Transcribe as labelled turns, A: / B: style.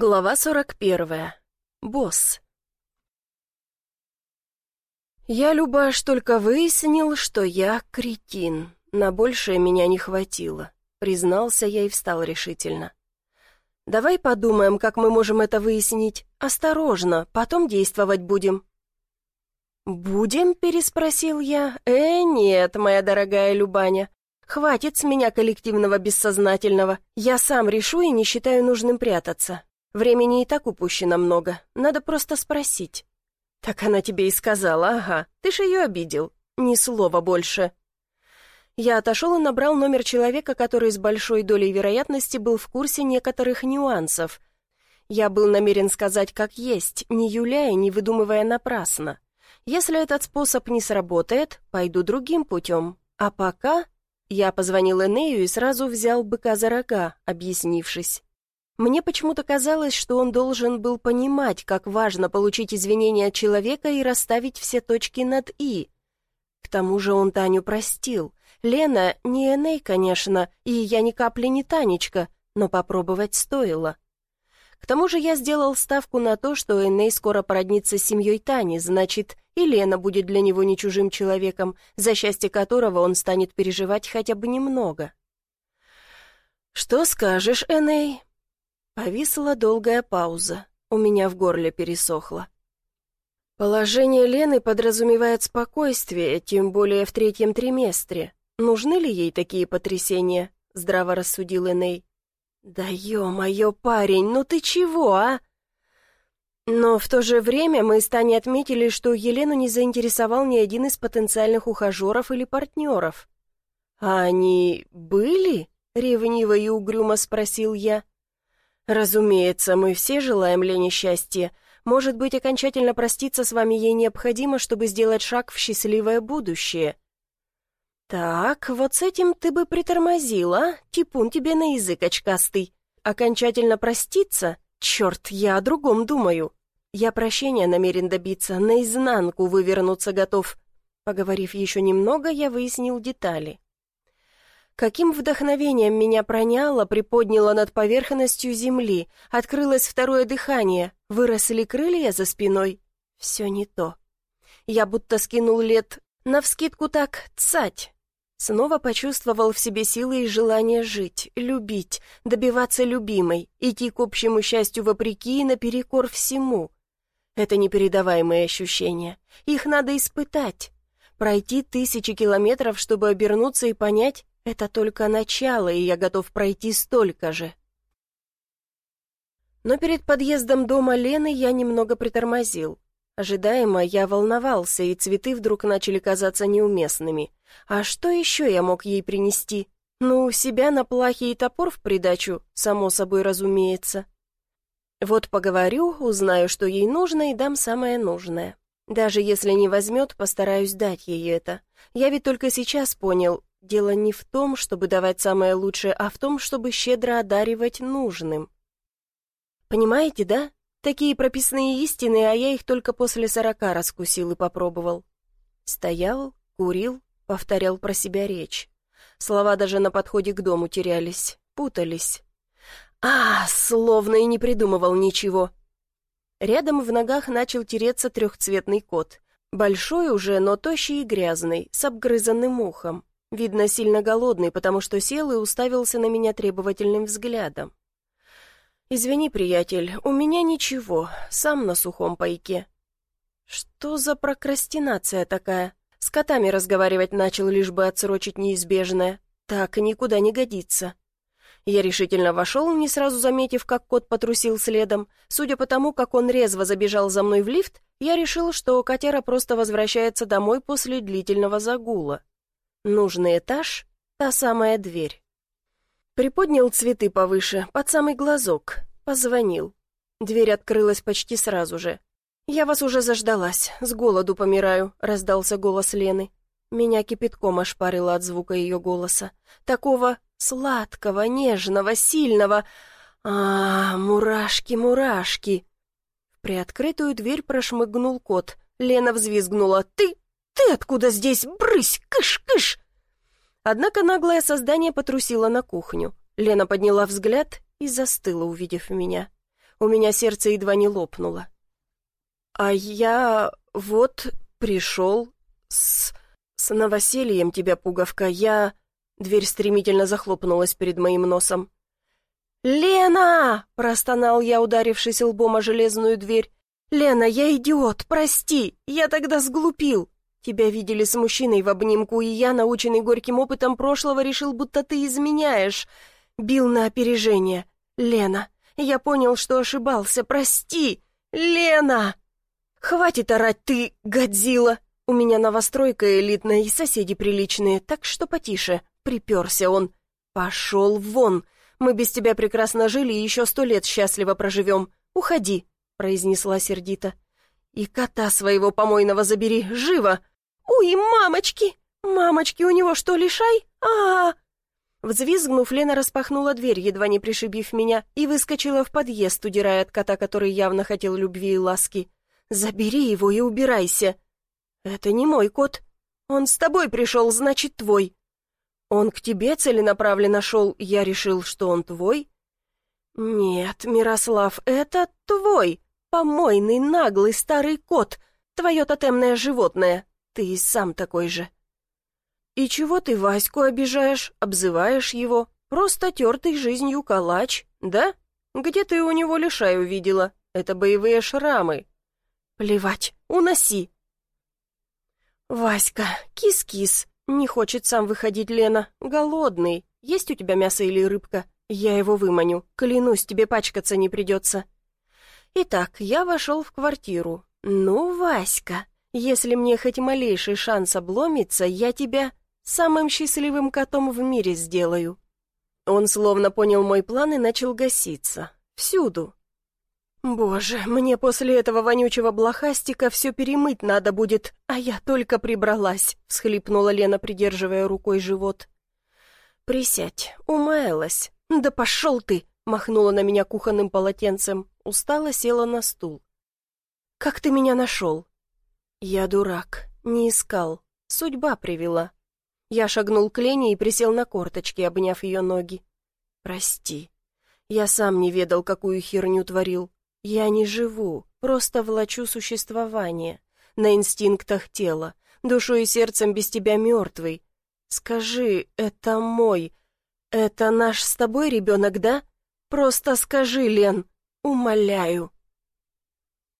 A: Глава 41. Босс. Я, Любаш, только выяснил, что я кретин. На большее меня не хватило. Признался я и встал решительно. Давай подумаем, как мы можем это выяснить. Осторожно, потом действовать будем. «Будем?» — переспросил я. «Э, нет, моя дорогая Любаня. Хватит с меня коллективного бессознательного. Я сам решу и не считаю нужным прятаться. Времени и так упущено много, надо просто спросить». «Так она тебе и сказала, ага, ты ж ее обидел. Ни слова больше». Я отошел и набрал номер человека, который с большой долей вероятности был в курсе некоторых нюансов. Я был намерен сказать как есть, не юляя, не выдумывая напрасно. Если этот способ не сработает, пойду другим путем. А пока... Я позвонил Энею и сразу взял быка за рога, объяснившись. Мне почему-то казалось, что он должен был понимать, как важно получить извинения от человека и расставить все точки над «и». К тому же он Таню простил. Лена не Эней, конечно, и я ни капли не Танечка, но попробовать стоило. К тому же я сделал ставку на то, что Эней скоро породнится с семьей Тани, значит, и Лена будет для него не чужим человеком, за счастье которого он станет переживать хотя бы немного. «Что скажешь, Эней?» Повисла долгая пауза. У меня в горле пересохло. Положение Лены подразумевает спокойствие, тем более в третьем триместре. Нужны ли ей такие потрясения? Здраво рассудил Эней. Да ё-моё, парень, ну ты чего, а? Но в то же время мы с Таней отметили, что Елену не заинтересовал ни один из потенциальных ухажеров или партнеров. «А они были?» — ревниво и угрюмо спросил я. «Разумеется, мы все желаем Лене счастья. Может быть, окончательно проститься с вами ей необходимо, чтобы сделать шаг в счастливое будущее». «Так, вот с этим ты бы притормозила, типун тебе на язык очкастый. Окончательно проститься? Черт, я о другом думаю. Я прощения намерен добиться, наизнанку вывернуться готов». Поговорив еще немного, я выяснил детали. Каким вдохновением меня проняло, приподняло над поверхностью земли, открылось второе дыхание, выросли крылья за спиной. Все не то. Я будто скинул лет, навскидку так, цать. Снова почувствовал в себе силы и желание жить, любить, добиваться любимой, идти к общему счастью вопреки и наперекор всему. Это непередаваемые ощущения. Их надо испытать. Пройти тысячи километров, чтобы обернуться и понять, это только начало, и я готов пройти столько же. Но перед подъездом дома Лены я немного притормозил. Ожидаемо я волновался, и цветы вдруг начали казаться неуместными. А что еще я мог ей принести? Ну, себя на плахе и топор в придачу, само собой разумеется. Вот поговорю, узнаю, что ей нужно, и дам самое нужное. Даже если не возьмет, постараюсь дать ей это. Я ведь только сейчас понял, Дело не в том, чтобы давать самое лучшее, а в том, чтобы щедро одаривать нужным. Понимаете, да? Такие прописные истины, а я их только после сорока раскусил и попробовал. Стоял, курил, повторял про себя речь. Слова даже на подходе к дому терялись, путались. А, словно и не придумывал ничего. Рядом в ногах начал тереться трехцветный кот. Большой уже, но тощий и грязный, с обгрызанным ухом. Видно, сильно голодный, потому что сел и уставился на меня требовательным взглядом. «Извини, приятель, у меня ничего, сам на сухом пайке». «Что за прокрастинация такая? С котами разговаривать начал, лишь бы отсрочить неизбежное. Так никуда не годится». Я решительно вошел, не сразу заметив, как кот потрусил следом. Судя по тому, как он резво забежал за мной в лифт, я решил, что котяра просто возвращается домой после длительного загула. Нужный этаж — та самая дверь. Приподнял цветы повыше, под самый глазок. Позвонил. Дверь открылась почти сразу же. «Я вас уже заждалась, с голоду помираю», — раздался голос Лены. Меня кипятком ошпарило от звука ее голоса. Такого сладкого, нежного, сильного. А, мурашки, мурашки. В приоткрытую дверь прошмыгнул кот. Лена взвизгнула. «Ты «Ты откуда здесь? Брысь! Кыш-кыш!» Однако наглое создание потрусило на кухню. Лена подняла взгляд и застыла, увидев меня. У меня сердце едва не лопнуло. «А я вот пришел с... с новосельем тебя, пуговка. Я...» Дверь стремительно захлопнулась перед моим носом. «Лена!» — простонал я, ударившись лбом о железную дверь. «Лена, я идиот, прости, я тогда сглупил. Тебя видели с мужчиной в обнимку, и я, наученный горьким опытом прошлого, решил, будто ты изменяешь. Бил на опережение. Лена, я понял, что ошибался, прости! Лена!» «Хватит орать ты, Годзилла! У меня новостройка элитная и соседи приличные, так что потише!» Приперся он. «Пошел вон! Мы без тебя прекрасно жили и еще сто лет счастливо проживем. Уходи!» произнесла сердито. «И кота своего помойного забери, живо!» «Уй, мамочки! Мамочки, у него что, лишай? а, -а, Взвизгнув, Лена распахнула дверь, едва не пришибив меня, и выскочила в подъезд, удирая от кота, который явно хотел любви и ласки. «Забери его и убирайся!» «Это не мой кот. Он с тобой пришел, значит, твой». «Он к тебе целенаправленно шел, я решил, что он твой?» «Нет, Мирослав, это твой, помойный, наглый старый кот, твое тотемное животное. Ты и сам такой же». «И чего ты Ваську обижаешь, обзываешь его? Просто тертый жизнью калач, да? Где ты у него лишай увидела? Это боевые шрамы, «Плевать, уноси!» «Васька, кис-кис, не хочет сам выходить Лена, голодный. Есть у тебя мясо или рыбка? Я его выманю, клянусь, тебе пачкаться не придется». Итак, я вошел в квартиру. «Ну, Васька, если мне хоть малейший шанс обломиться, я тебя самым счастливым котом в мире сделаю». Он словно понял мой план и начал гаситься. Всюду, «Боже, мне после этого вонючего блохастика все перемыть надо будет, а я только прибралась», — всхлипнула Лена, придерживая рукой живот. «Присядь, умаялась. Да пошел ты!» — махнула на меня кухонным полотенцем. Устала села на стул. «Как ты меня нашел?» «Я дурак, не искал. Судьба привела». Я шагнул к Лене и присел на корточки, обняв ее ноги. «Прости. Я сам не ведал, какую херню творил. Я не живу, просто влачу существование. На инстинктах тела, душой и сердцем без тебя мертвый. Скажи, это мой, это наш с тобой ребенок, да? Просто скажи, Лен, умоляю».